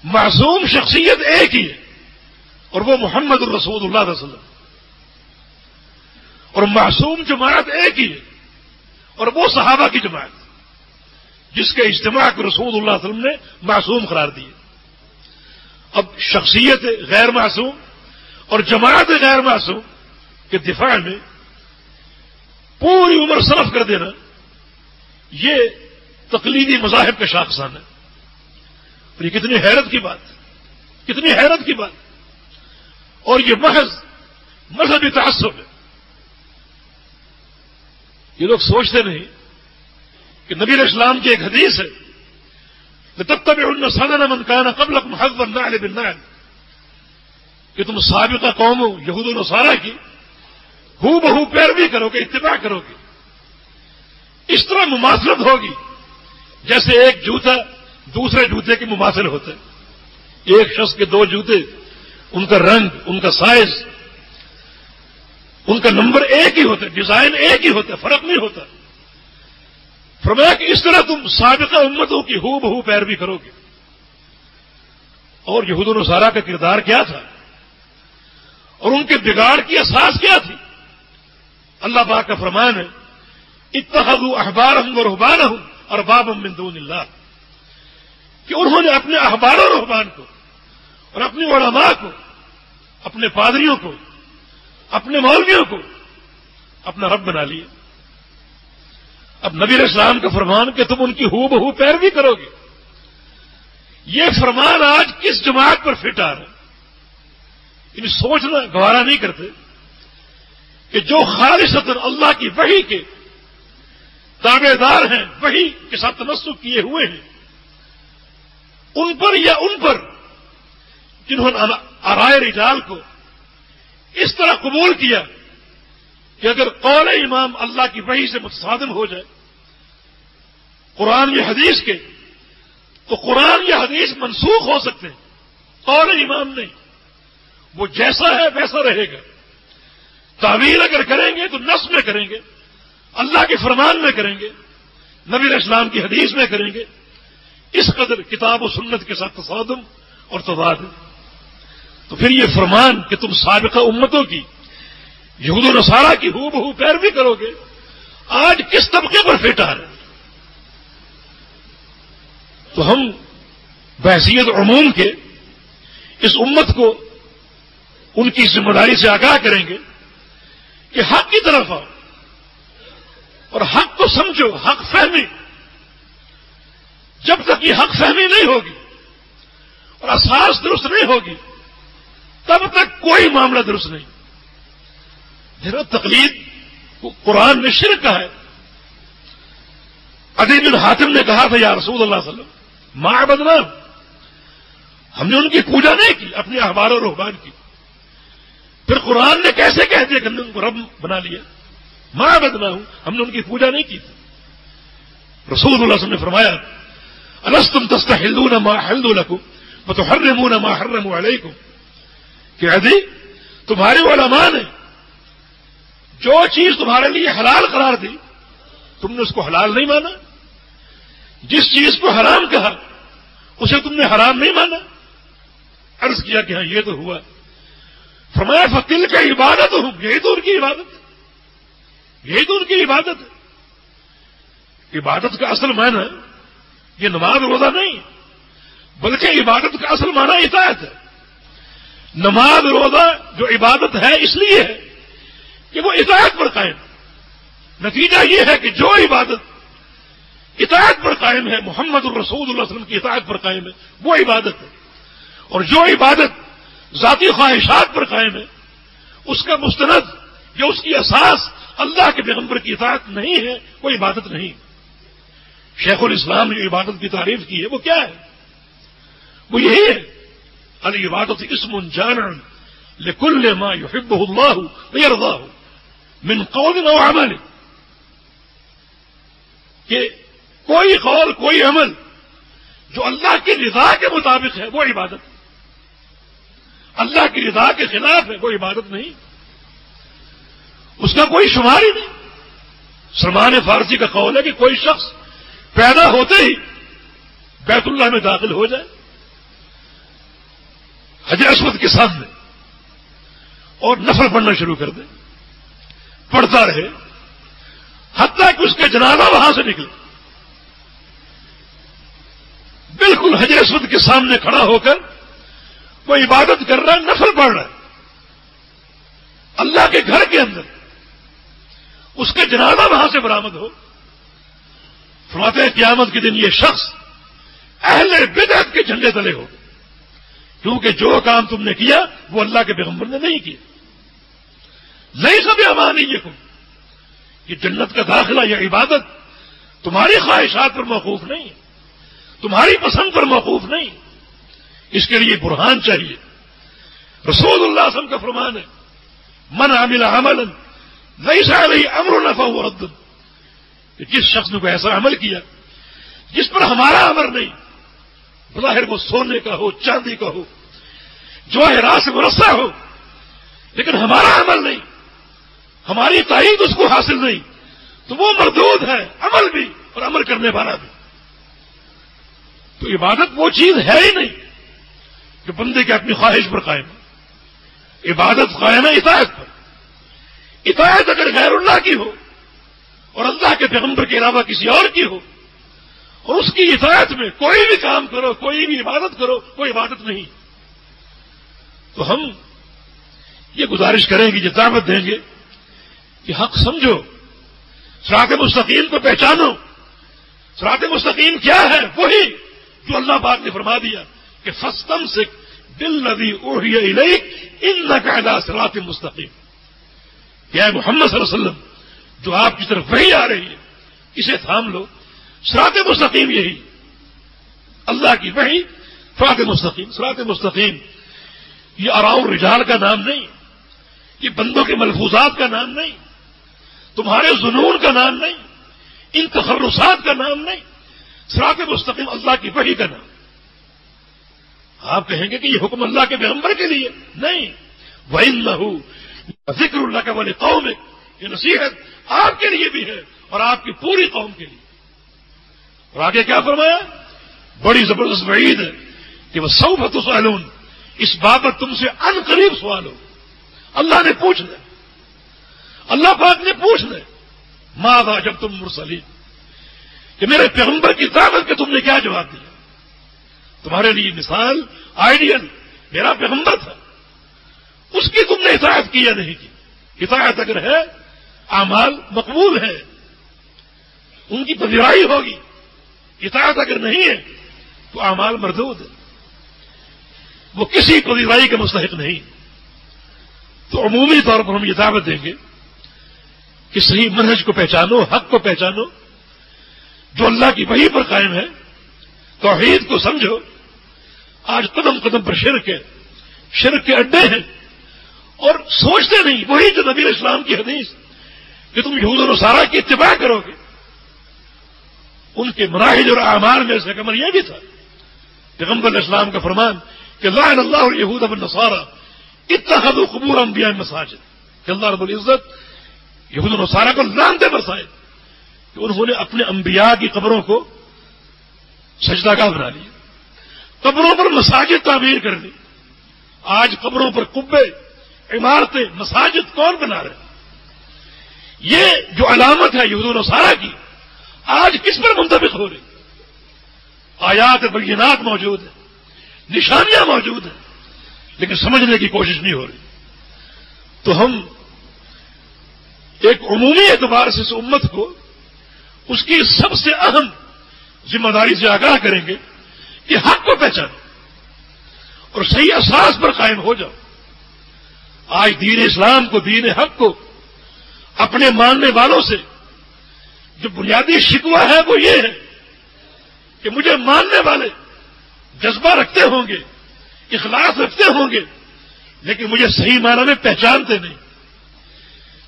معصوم شخصیت ایک ہی ہے۔ اور وہ محمد الرسول اللہ علیہ وسلم۔ اور معصوم جماعت ایک ہی ہے۔ اور وہ صحابہ کی جماعت۔ جس کے اجتماع کو رسول اللہ علیہ وسلم نے معصوم قرار دیے اب شخصیت غیر معصوم اور جماعت غیر معصوم کے دفاع میں پوری عمر صرف کر دینا۔ یہ تقلیدی مذاہب کا شاخسان ہے اور یہ کتنی حیرت کی بات، کتنی حیرت کی بات۔ اور یہ محض مذہبی تعصب ہے۔ یہ لوگ سوچتے نہیں کہ نبی اسلام کی ایک حدیث ہے کہ تب تب ان سادہ منکانہ قبل محض نہ بن کہ تم سابقہ قوم یہود السارا کی، ہو بہو پیروی کرو گے، اتباع کرو گے۔ اس طرح مماثلت ہوگی جیسے ایک جوتا دوسرے جوتے کے مماثل ہوتے ایک شخص کے دو جوتے، ان کا رنگ، ان کا سائز، ان کا نمبر ایک ہی ہوتا ہے ڈیزائن ایک ہی ہوتا ہے فرق نہیں ہوتا۔ فرمایا کہ اس طرح تم سابقہ امتوں کی ہو بہو پیروی کرو گے۔ اور یہود السارا کا کردار کیا تھا؟ اور ان کے بگاڑ کی اساس کیا تھی؟ اللہ پاک کا فرمان ہے اتحد اخبار ہوں اور رحبان ہوں اور باب دون اللہ کہ انہوں نے اپنے اخبار و رحبان کو اور اپنی علماء کو، اپنے پادریوں کو، اپنے مولویوں کو اپنا رب بنا لیا. اب نبی اسلام کا فرمان کہ تم ان کی ہو بہو پیروی کرو گے یہ فرمان آج کس جماعت پر فٹ آ رہا ہے؟ یعنی سوچنا، گوارا نہیں کرتے کہ جو خالص اللہ کی وحی کے دعوے دار ہیں، وہی کے ساتھ تنسق کیے ہوئے ہیں۔ ان پر یا ان پر جنہوں نے آرائے رجال کو اس طرح قبول کیا کہ اگر قول امام اللہ کی وحی سے متصادم ہو جائے، قرآن یا حدیث کے، تو قرآن یا حدیث منسوخ ہو سکتے ہیں۔ قول امام نہیں۔ وہ جیسا ہے ویسا رہے گا۔ تعویل اگر کریں گے تو نس میں کریں گے۔ اللہ کے فرمان میں کریں گے، نبی اسلام کی حدیث میں کریں گے، اس قدر کتاب و سنت کے ساتھ تصادم اور تضاد تو پھر یہ فرمان کہ تم سابقہ امتوں کی، یہود و نصارہ کی ہو بہو پیروی کرو گے، آج کس طبقے پر فٹ آ رہے تو ہم بحثیت عموم کے اس امت کو ان کی ذمہ داری سے آگاہ کریں گے کہ حق کی طرف آؤ۔ اور حق کو سمجھو، حق فہمی۔ جب تک یہ حق فہمی نہیں ہوگی اور اساس درست نہیں ہوگی، تب تک کوئی معاملہ درست نہیں۔ ذرا تقلید کو قرآن میں شرک کا ہے۔ ادیب الحاطم نے کہا تھا، یا رسول اللہ علیہ وسلم ماں بدنام ہم نے ان کی پوجا نہیں کی، اپنے اخبار اور رحبان کی۔ پھر قرآن نے کیسے کہہ دیا کہ ہم نے ان کو رب بنا لیا؟ ماں بدنا ہوں، ہم نے ان کی پوجا نہیں کی تھی۔ رسول اللہ وسلم نے فرمایا الس تم تستا ہندو نہ ماں ہندو لکھو وہ تو ہر منہ نہ ماں ہر منہ علیکم کہ ادی تمہارے علماء نے جو چیز تمہارے لیے حلال قرار دی، تم نے اس کو حلال نہیں مانا۔ جس چیز کو حرام کہا، اسے تم نے حرام نہیں مانا۔ عرض کیا کہ ہاں یہ تو ہوا۔ فرمایا فتل کا عبادت ہوں یہی تو ان کی عبادت۔ یہی تو ان کی عبادت ہے۔ عبادت کا اصل معنی یہ نماز روزہ نہیں بلکہ عبادت کا اصل معنی اطاعت ہے۔ نماز روزہ جو عبادت ہے اس لیے ہے کہ وہ اطاعت پر قائم نتیجہ یہ ہے کہ جو عبادت اطاعت پر قائم ہے، محمد الرسول اللہ علیہ وسلم کی اطاعت پر قائم ہے، وہ عبادت ہے۔ اور جو عبادت ذاتی خواہشات پر قائم ہے، اس کا مستند یا اس کی اساس اللہ کے پیغمبر کی اطاعت نہیں ہے وہ عبادت نہیں۔ شیخ الاسلام نے جو عبادت کی تعریف کی ہے، وہ کیا ہے؟ وہ یہی ہے۔ علی عبادت اسم جان لکل ما يحبه الله ويرضاه من قول او عمل۔ کہ کوئی قول، کوئی عمل جو اللہ کی رضا کے مطابق ہے، وہ عبادت۔ اللہ کی رضا کے خلاف ہے، وہ عبادت نہیں۔ اس کا کوئی شمار ہی نہیں۔ سلمان فارسی کا قول ہے کہ کوئی شخص پیدا ہوتے ہی بیت اللہ میں داخل ہو جائے۔ حجر اسود کے سامنے اور نفل پڑھنا شروع کر دے۔ پڑھتا رہے۔ حتیٰ کہ اس کا جنازہ وہاں سے نکلے۔ بالکل حجر اسود کے سامنے کھڑا ہو کر وہ عبادت کر رہا ہے، نفل پڑھ رہا ہے۔ اللہ کے گھر کے اندر۔ اس کا جنازہ وہاں سے برامد ہو۔ فرماتے ہیں قیامت کے دن یہ شخص اہل بدعت کے جھنڈے تلے ہو۔ کیونکہ جو کام تم نے کیا وہ اللہ کے پیغمبر نے نہیں کیا۔ نہیں سب امانی یہ کم کہ جنت کا داخلہ یا عبادت تمہاری خواہشات پر موقوف نہیں، تمہاری پسند پر موقوف نہیں۔ اس کے لیے برہان چاہیے۔ رسول اللہ وسلم کا فرمان ہے، من عمل عمل نہیں سا رہی امر نفا و رد. کہ جس شخص نے کوئی ایسا عمل کیا، جس پر ہمارا امر نہیں ظاہر وہ سونے کا ہو، چاندی کا ہو جو ہے راس مرسہ ہو، لیکن ہمارا عمل نہیں، ہماری تائید اس کو حاصل نہیں، تو وہ مردود ہے، عمل بھی اور عمل کرنے والا بھی۔ تو عبادت وہ چیز ہے ہی نہیں جو بندے کے اپنی خواہش پر قائم ہے عبادت قائم ہے اطاعت پر۔ اطاعت اگر غیر اللہ کی ہو اور اللہ کے پیغمبر کے علاوہ کسی اور کی ہو اور اس کی اطاعت میں کوئی بھی کام کرو، کوئی بھی عبادت کرو، کوئی عبادت نہیں۔ تو ہم یہ گزارش کریں گے، یہ دعوت دیں گے کہ حق سمجھو سراط مستقیم کو پہچانو۔ سراط مستقیم کیا ہے؟ وہی جو اللہ پاک نے فرما دیا کہ فستم سے دل ندی اوڑی نہیں ان نقاعدہ سراط مستقیم۔ کیا محمد صلی اللہ علیہ وسلم، جو آپ کی طرف وہی آ رہی ہے، اسے تھام لو۔ سراط مستقیم یہی۔ اللہ کی وہی سراط مستقیم۔ سراط مستقیم، یہ اراؤ رجال کا نام نہیں، یہ بندوں کے ملفوظات کا نام نہیں، تمہارے جنون کا نام نہیں، ان تخرسات کا نام نہیں سراط مستقیم اللہ کی وحی کا نام۔ آپ کہیں گے کہ یہ حکم اللہ کے پیغمبر کے لیے؟ نہیں۔ وہ لہو ذکر اللہ کا والے قوم ہے یہ نصیحت آپ کے لیے بھی ہے اور آپ کی پوری قوم کے لیے۔ اور آگے کیا فرمایا؟ بڑی زبردست وعید ہے کہ وہ سو فتسعلون اس بابت تم سے ان قریب سوال ہو۔ اللہ نے پوچھ لے اللہ پاک نے پوچھ لے ماں تھا جب تم مرسلی کہ میرے پیغمبر کی طاقت کے تم نے کیا جواب دیا؟ تمہارے لیے مثال آئیڈیل میرا پیغمبر تھا۔ اس کی تم نے اطاعت کی یا نہیں کی؟ اطاعت اگر ہے، اعمال مقبول ہے ان کی پذیرائی ہوگی۔ اطاعت اگر نہیں ہے، تو اعمال مردود ہے وہ کسی پذیرائی کا مستحق نہیں۔ تو عمومی طور پر ہم یہ دعوت دیں گے کہ صحیح منہج کو پہچانو، حق کو پہچانو۔ جو اللہ کی وحی پر قائم ہے، توحید کو سمجھو۔ آج قدم قدم پر شرک ہے۔ شرک کے اڈے ہیں۔ اور سوچتے نہیں، وہی جو نبی اسلام کی حدیث، کہ تم یہود و سارا کی اتباع کرو گے۔ ان کے مراحج اور اعمال میں سے کمر یہ بھی تھا۔ پیغمبر اسلام کا فرمان کہ لا اللہ اور یہود اب نسارا اتحاد و قبور انبیاء مساجد۔ کہ اللہ رب العزت یہود النصارہ کو لانتے برسائے کہ انہوں نے اپنے انبیاء کی قبروں کو سجدہ کا بنا لیا۔ قبروں پر مساجد تعمیر کر لی آج قبروں پر کبے عمارتیں، مساجد کون بنا رہے یہ جو علامت ہے یہود النصارہ کی، آج کس پر منتفق ہو رہی؟ آیات بینات موجود ہیں، نشانیاں موجود ہیں، لیکن سمجھنے کی کوشش نہیں ہو رہی۔ تو ہم ایک عمومی اعتبار سے اس امت کو اس کی سب سے اہم ذمہ داری سے آگاہ کریں گے کہ حق کو پہچانو اور صحیح احساس پر قائم ہو جاؤ۔ آج دین اسلام کو، دین حق کو اپنے ماننے والوں سے جو بنیادی شکوہ ہے وہ یہ ہے کہ مجھے ماننے والے جذبہ رکھتے ہوں گے، اخلاص رکھتے ہوں گے، لیکن مجھے صحیح معنی میں پہچانتے نہیں۔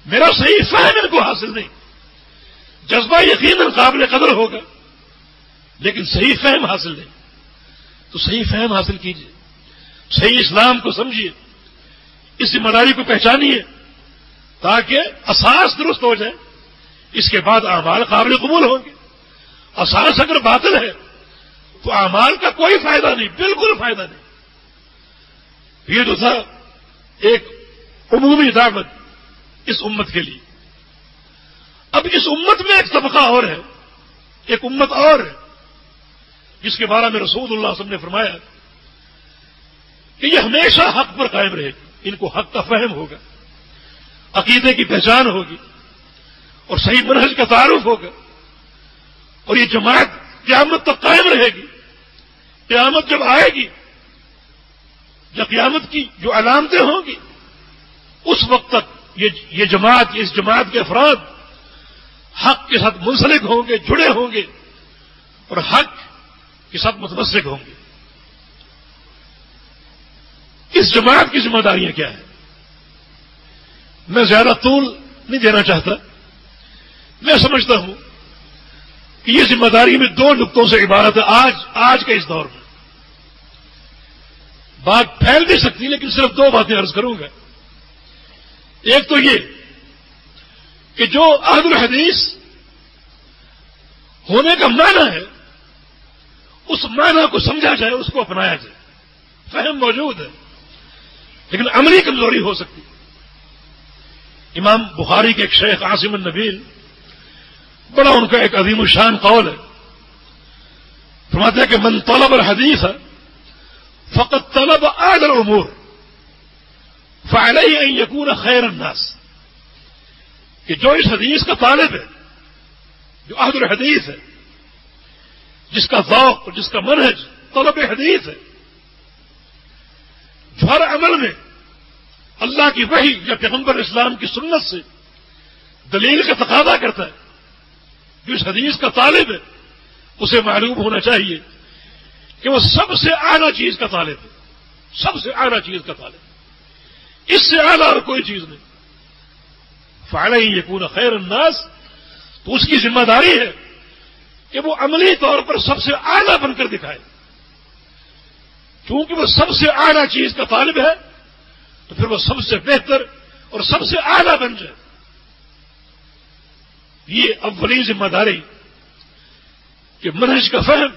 میرا صحیح فہم ان کو حاصل نہیں۔ جذبہ یقیناً قابل قدر ہوگا، لیکن صحیح فہم حاصل نہیں۔ تو صحیح فہم حاصل کیجیے صحیح اسلام کو سمجھیے اس ذمہ داری کو پہچانیے تاکہ اساس درست ہو جائے۔ اس کے بعد اعمال قابل قبول ہوں گے۔ اساس اگر باطل ہے، تو اعمال کا کوئی فائدہ نہیں، بالکل فائدہ نہیں۔ یہ جو تھا، ایک عمومی دعوت اس امت کے لیے۔ اب اس امت میں ایک طبقہ اور ہے، ایک امت اور ہے، جس کے بارے میں رسول اللہ وسلم نے فرمایا کہ یہ ہمیشہ حق پر قائم رہے گی ان کو حق کا فہم ہوگا، عقیدے کی پہچان ہوگی، اور صحیح منحص کا تعارف ہوگا، اور یہ جماعت قیامت تک قائم رہے گی۔ قیامت جب آئے گی جب قیامت کی جو علامتیں ہوں گی، اس وقت تک یہ جماعت، اس جماعت کے افراد حق کے ساتھ منسلک ہوں گے، جڑے ہوں گے، اور حق کے ساتھ متمسک ہوں گے۔ اس جماعت کی ذمہ داریاں کیا ہیں؟ میں زیادہ طول نہیں دینا چاہتا۔ میں سمجھتا ہوں کہ یہ ذمہ داری میں دو نقطوں سے عبارت ہے۔ آج آج کے اس دور میں۔ بات پھیل بھی سکتی لیکن صرف دو باتیں عرض کروں گا۔ ایک تو یہ کہ جو عہد الحدیث ہونے کا معنی ہے، اس معنی کو سمجھا جائے، اس کو اپنایا جائے۔ فہم موجود ہے۔ لیکن عملی کمزوری ہو سکتی امام بخاری کے ایک شیخ عاصم النبیل، بڑا ان کا ایک عظیم الشان قول ہے۔ فرماتے ہیں کہ من طلب الحدیث ہے فقط طلب عادل الامور، فعلیہ ان یکون خیر الناس۔ کہ جو اس حدیث کا طالب ہے، جو عہد الحدیث ہے، جس کا ذوق، جس کا منہج طلب حدیث ہے ہر عمل میں اللہ کی وحی یا پیغمبر اسلام کی سنت سے دلیل کا تقاضا کرتا ہے۔ جو اس حدیث کا طالب ہے، اسے معلوم ہونا چاہیے کہ وہ سب سے اعلیٰ چیز کا طالب ہے۔ سب سے اعلیٰ چیز کا طالب ہے۔ اس سے اعلیٰ اور کوئی چیز نہیں۔ فائدہ ہی یقون خیر انداز تو اس کی ذمہ داری ہے کہ وہ عملی طور پر سب سے اعلیٰ بن کر دکھائے۔ کیونکہ وہ سب سے اعلیٰ چیز کا طالب ہے، تو پھر وہ سب سے بہتر اور سب سے اعلیٰ بن جائے۔ یہ اولین ذمہ داری کہ منہج کا فہم،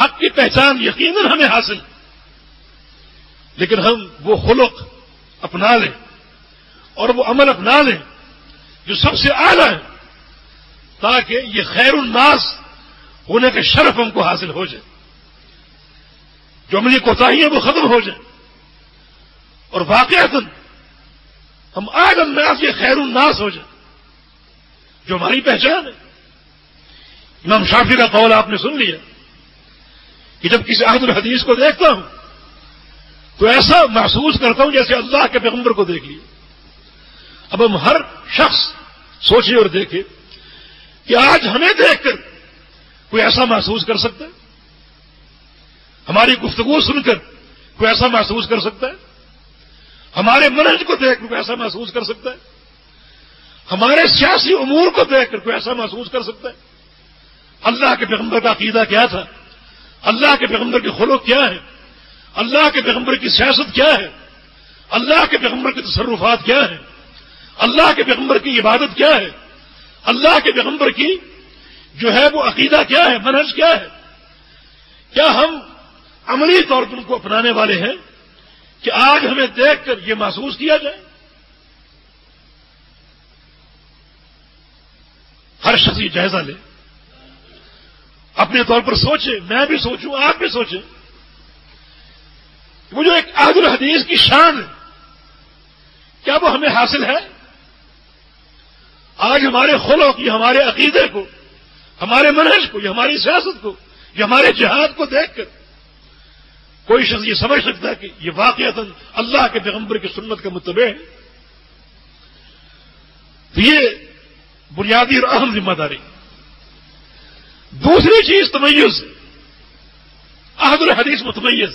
حق کی پہچان یقیناً ہمیں حاصل۔ لیکن ہم وہ خلق اپنا لیں اور وہ عمل اپنا لیں جو سب سے اعلیٰ ہے، تاکہ یہ خیر الناس ہونے کے شرف ہم کو حاصل ہو جائے۔ جو عملی کوتاہیاں وہ ختم ہو جائیں اور واقعات ہم آج الناس یہ خیر الناس ہو جائیں جو ہماری پہچان ہے۔ امام شافی کا قول آپ نے سن لیا کہ جب کسی عہد الحدیث کو دیکھتا ہوں، تو ایسا محسوس کرتا ہوں جیسے اللہ کے پیغمبر کو دیکھ لیا۔ اب ہم ہر شخص سوچے اور دیکھے کہ آج ہمیں دیکھ کر کوئی ایسا محسوس کر سکتا ہے؟ ہماری گفتگو سن کر کوئی ایسا محسوس کر سکتا ہے؟ ہمارے منج کو دیکھ کر کوئی ایسا محسوس کر سکتا ہے؟ ہمارے سیاسی امور کو دیکھ کر کوئی ایسا محسوس کر سکتا ہے؟ اللہ کے پیغمبر کا عقیدہ کیا تھا؟ اللہ کے پیغمبر کے خلوق کیا ہے اللہ کے پیغمبر کی سیاست کیا ہے؟ اللہ کے پیغمبر کے تصرفات کیا ہیں؟ اللہ کے پیغمبر کی عبادت کیا ہے؟ اللہ کے پیغمبر کی جو ہے وہ عقیدہ کیا ہے؟ منہج کیا ہے؟ کیا ہم عملی طور پر ان کو اپنانے والے ہیں کہ آج ہمیں دیکھ کر یہ محسوس کیا جائے۔ ہر شخص یہ جائزہ لے۔ اپنے طور پر سوچے، میں بھی سوچوں، آپ بھی سوچیں۔ وہ جو ایک عہد الحدیث کی شان ہے، کیا وہ ہمیں حاصل ہے؟ آج ہمارے خلق، یہ ہمارے عقیدے کو، ہمارے منہج کو، یہ ہماری سیاست کو، یہ ہمارے جہاد کو دیکھ کر کوئی شخص یہ سمجھ سکتا ہے کہ یہ واقعات اللہ کے پیغمبر کی سنت کا متبع ہے۔ تو یہ بنیادی اور اہم ذمہ داری۔ دوسری چیز تمیز۔ عہد الحدیث متمیز۔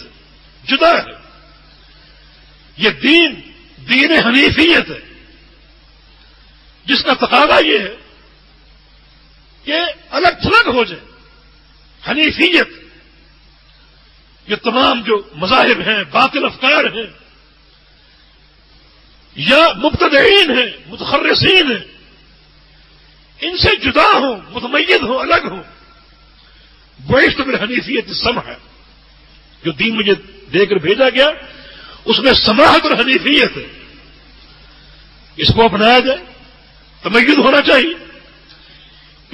جدا ہے۔ یہ دین دین حنیفیت ہے۔ جس کا تقاضا یہ ہے کہ الگ تھلگ ہو جائے۔ حنیفیت۔ یہ تمام جو مذاہب ہیں، باطل افکار ہیں، یا مبتدعین ہیں متخرسین ہیں، ان سے جدا ہوں متمید ہوں، الگ ہوں۔ ویشت میں حنیفیت سم ہے، جو دین مجھے دے کر بھیجا گیا، اس میں سماحت اور حنیفیت ہے۔ اس کو اپنایا جائے تمید ہونا چاہیے۔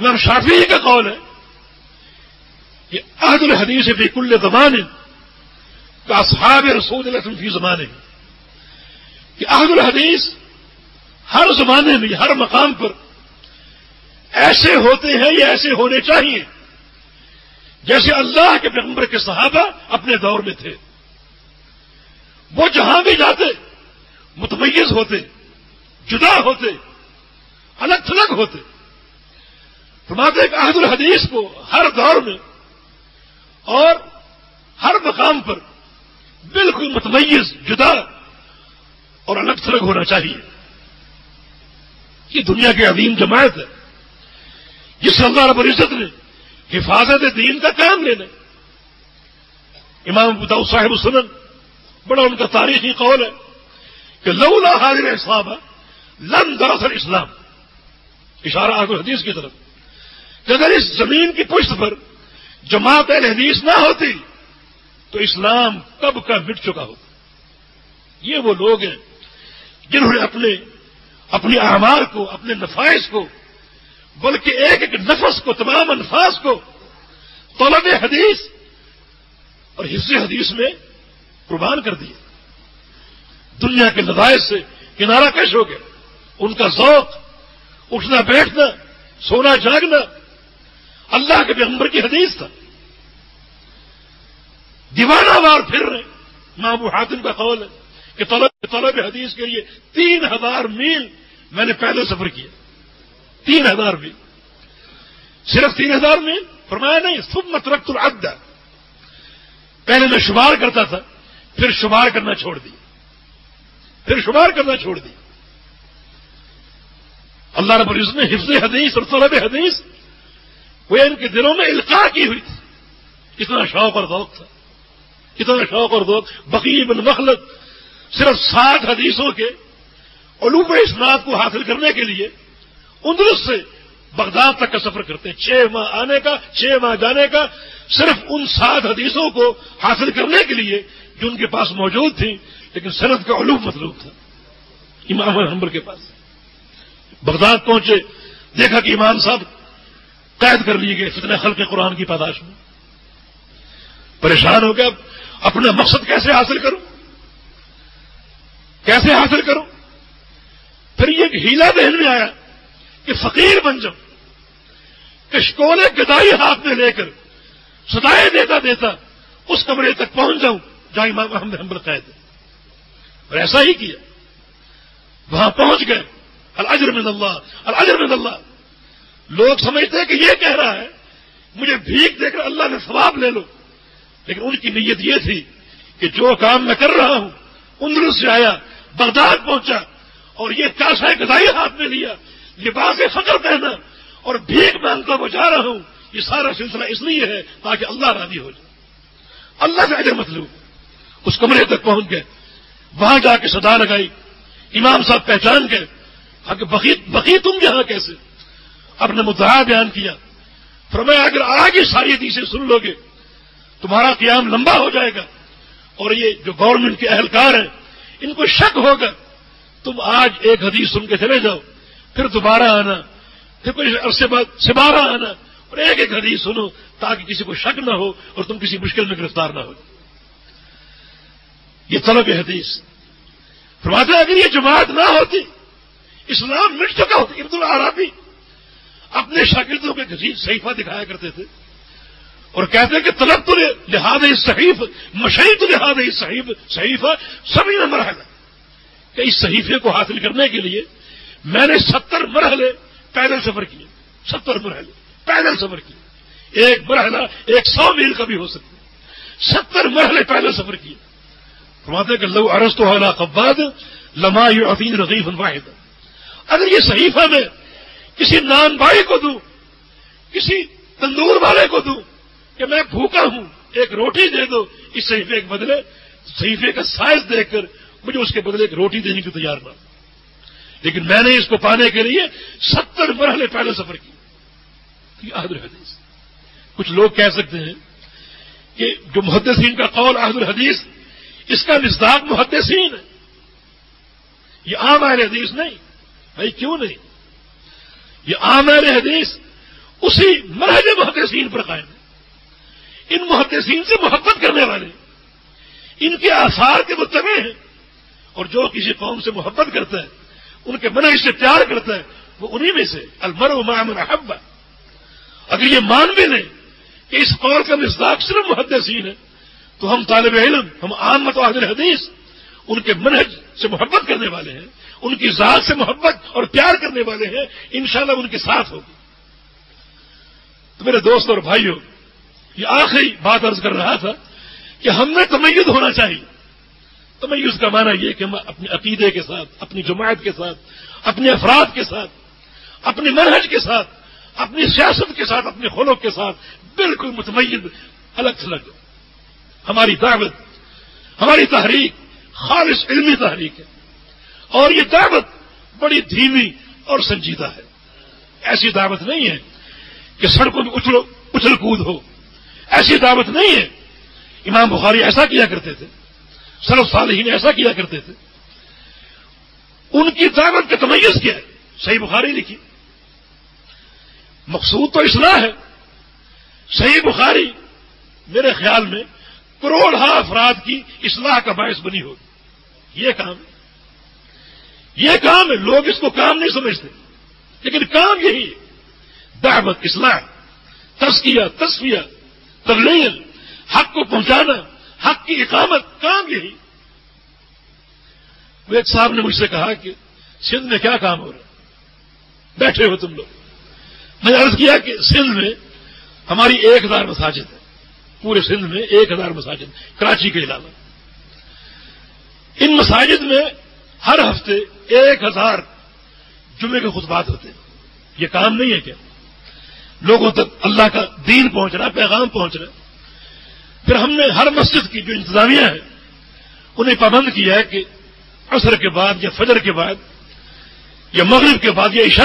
امام شافی کا قول ہے کہ عہد الحدیث فی کل زمان اصحاب رسول اللہ فی زمانے کہ عہد الحدیث ہر زمانے میں، ہر مقام پر ایسے ہوتے ہیں یا ایسے ہونے چاہیے، جیسے اللہ کے پیغمبر کے صحابہ اپنے دور میں تھے۔ وہ جہاں بھی جاتے، متمیز ہوتے، جدا ہوتے، الگ تھلگ ہوتے۔ فرماتے کہ عہد الحدیث کو ہر دور میں اور ہر مقام پر متمیز جدا۔ اور الگ تھلگ ہونا چاہیے۔ یہ دنیا کی عظیم جماعت ہے۔ جس اللہ رب العزت نے حفاظت دین کا کام لینا امام بداؤ صاحب سنن بڑا ان کا تاریخی قول ہے کہ لولا حاضر صاحب لن دراصل اسلام۔ اشارہ آگ حدیث کی طرف۔ کہ اگر اس زمین کی پشت پر جماعت حدیث نہ ہوتی تو اسلام کب کا مٹ چکا ہوتا یہ وہ لوگ ہیں جنہوں نے اپنے اپنی اعمال کو، اپنے نفائذ کو، بلکہ ایک ایک نفس کو، تمام انفاظ کو طلب حدیث اور حصے حدیث میں قربان کر دیے دنیا کے نتائج سے کنارہ کش ہو گیا ان کا ذوق، اٹھنا بیٹھنا، سونا جاگنا، اللہ کے پیغمبر کی حدیث تھا۔ دیوانہ وار پھر رہے مابو حاتم کا قول ہے کہ طلب طلب حدیث کے لیے تین ہزار میل میں نے پہلے سفر کیا۔ تین ہزار میل۔ صرف تین ہزار میل؟ فرمایا نہیں سب مترقت العدہ پہلے میں شمار کرتا تھا، پھر شمار کرنا چھوڑ دی۔ پھر شمار کرنا چھوڑ دی۔ اللہ رب العزت نے حفظ حدیث اور طلب حدیث وہ ان کے دلوں میں القاع کی ہوئی تھی۔ کتنا شوق اور ذوق تھا۔ کتنا شوق اور ذوق، بقی بن مخلط صرف سات حدیثوں کے علوم اسناد کو حاصل کرنے کے لیے اندرس سے بغداد تک کا سفر کرتے ہیں۔ چھ ماہ آنے کا، چھ ماہ جانے کا، صرف ان سات حدیثوں کو حاصل کرنے کے لیے جو ان کے پاس موجود تھی لیکن سرد کا علوم مطلوب تھا۔ امام حمبر کے پاس۔ بغداد پہنچے، دیکھا کہ امام صاحب قید کر لیے گئے فتنے خلق قرآن کی پاداش میں۔ پریشان ہو گیا اپنا مقصد کیسے حاصل کروں؟ کیسے حاصل کروں؟ پھر یہ ایک ہیلا دہن میں آیا کہ فقیر بن جاؤں کشکولے گدائی ہاتھ میں لے کر سدائے دیتا دیتا اس کمرے تک پہنچ جاؤں، جہاں امام احمد حمبر قید اور ایسا ہی کیا۔ وہاں پہنچ گئے۔ الجر من اللہ الجر من اللہ۔ لوگ سمجھتے ہیں کہ یہ کہہ رہا ہے، مجھے بھیک دے کر اللہ نے ثواب لے لو۔ لیکن ان کی نیت یہ تھی کہ جو کام میں کر رہا ہوں اندرس سے آیا، بغداد پہنچا اور یہ کاسا گدائی ہاتھ میں لیا، لباس فخر پہنا اور بھیک مانگتا بچا رہا ہوں۔ یہ سارا سلسلہ اس لیے ہے تاکہ اللہ راضی ہو جائے۔ اللہ سے اجر مطلوب۔ اس کمرے تک پہنچ گئے۔ وہاں جا کے صدا لگائی۔ امام صاحب پہچان گئے۔ بقی بقی تم یہاں کیسے؟ اپنے مدعا بیان کیا۔ فرمایا، اگر آگے ساری حدیثیں سن لو گے تمہارا قیام لمبا ہو جائے گا اور یہ جو گورنمنٹ کے اہلکار ہیں، ان کو شک ہوگا۔ تم آج ایک حدیث سن کے چلے جاؤ، پھر دوبارہ آنا، پھر کچھ عرصے بعد سبارہ آنا اور ایک ایک حدیث سنو تاکہ کسی کو شک نہ ہو اور تم کسی مشکل میں گرفتار نہ ہو۔ یہ طلب حدیث۔ فرماتے اگر یہ جماعت نہ ہوتی، اسلام مٹ چکا ہوتا عبد العرابی اپنے شاگردوں کے گزید صحیفہ دکھایا کرتے تھے۔ اور کہتے ہیں کہ طلب تو لحاظ صحیف، مشہور تو لحاظ صحیف صحیفہ سبھی نمبر ہے کہ اس صحیفے کو حاصل کرنے کے لیے میں نے ستر مرحلے پیدل سفر کیے۔ ستر مرحلے پیدل سفر کیے۔ ایک مرحلہ ایک سو میل کا بھی ہو سکتا ستر مرحلے پیدل سفر کیے۔ فرماتے کہ لو عرض تو حالہ قباد لما یو عفین رقیف واحد اگر یہ صحیفہ میں کسی نان بھائی کو دوں، کسی تندور والے کو دوں کہ میں بھوکا ہوں، ایک روٹی دے دو، اس صحیفے کے بدلے، صحیفے کا سائز دیکھ کر مجھے اس کے بدلے ایک روٹی دینے کی تیار نہ لیکن میں نے اس کو پانے کے لیے ستر مرحلے پہلے سفر کی آدر حدیث کچھ لوگ کہہ سکتے ہیں کہ جو محدثین کا قول آدر حدیث اس کا مزداق محدثین ہے۔ یہ عام اہل حدیث نہیں، بھائی کیوں نہیں؟ یہ عام اہل حدیث اسی مرحلے محدثین پر قائم ہے ان محدثین سے محبت کرنے والے ان کے آثار کے متبع ہیں۔ اور جو کسی قوم سے محبت کرتا ہے، ان کے من سے پیار کرتا ہے، وہ انہی میں سے المر و معمر حبا اگر یہ مان بھی لیں کہ اس قول کا مزاق صرف محدثین ہے تو ہم طالب علم، ہم عام متحد حدیث، ان کے منہج سے محبت کرنے والے ہیں، ان کی ذات سے محبت اور پیار کرنے والے ہیں، انشاءاللہ ان کے ساتھ ہوگی۔ تو میرے دوست اور بھائیوں یہ آخری بات عرض کر رہا تھا کہ ہم میں تمید ہونا چاہیے۔ تمیز کا معنی یہ کہ ہم اپنے عقیدے کے ساتھ، اپنی جماعت کے ساتھ، اپنے افراد کے ساتھ اپنے منہج کے ساتھ، اپنی سیاست کے ساتھ اپنے خلوق کے ساتھ بالکل متمید الگ تھلگ ہماری دعوت، ہماری تحریک خالص علمی تحریک ہے۔ اور یہ دعوت بڑی دھیمی اور سنجیدہ ہے۔ ایسی دعوت نہیں ہے کہ سڑکوں میں اچھل کود ہو۔ ایسی دعوت نہیں ہے۔ امام بخاری ایسا کیا کرتے تھے سرف صالحین ایسا کیا کرتے تھے۔ ان کی دعوت کا تمیز کیا ہے؟ صحیح بخاری لکھی۔ مقصود تو اصلاح ہے۔ صحیح بخاری میرے خیال میں کروڑ ہا افراد کی اصلاح کا باعث بنی ہوگی۔ یہ کام یہ کام ہے۔ لوگ اس کو کام نہیں سمجھتے۔ لیکن کام یہی ہے۔ دعوت، اصلاح تسکیہ تصفیہ تبلیغ، حق کو پہنچانا، حق کی اقامت، کام یہی۔ وہ ایک صاحب نے مجھ سے کہا کہ سندھ میں کیا کام ہو رہا ہے؟ بیٹھے ہو تم لوگ۔ میں نے عرض کیا کہ سندھ میں ہماری ایک ہزار مساجد ہے پورے سندھ میں ایک ہزار مساجد کراچی کے علاوہ۔ ان مساجد میں ہر ہفتے ایک ہزار جمعے کے خطبات ہوتے ہیں۔ یہ کام نہیں ہے کیا؟ لوگوں تک اللہ کا دین پہنچ رہا پیغام پہنچ رہا پھر ہم نے ہر مسجد کی جو انتظامیہ ہے، انہیں پابند کیا ہے کہ عصر کے بعد یا فجر کے بعد یا مغرب کے بعد یا عشاء